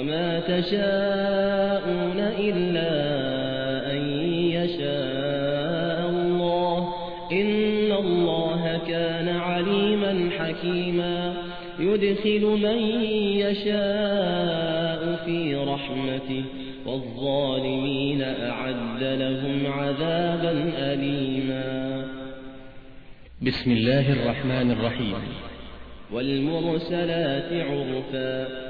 وما تشاءون إلا أن يشاء الله إن الله كان عليما حكيما يدخل من يشاء في رحمته والظالمين أعد لهم عذابا أليما بسم الله الرحمن الرحيم والمرسلات عرفا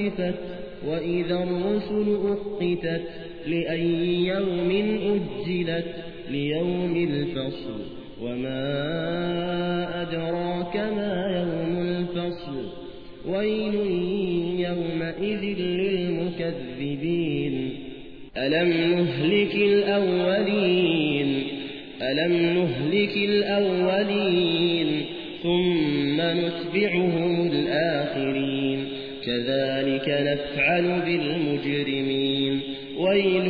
نسفت وإذا الرسل أقتت لأي يوم أجلت ليوم الفصل وما أدراك ما يوم الفصل ويل يومئذ للمكذبين ألم نهلك الأولين ألم نهلك الأولين ثم نتبعهم الآخرين كذلك نفعل بالمجرمين. ويل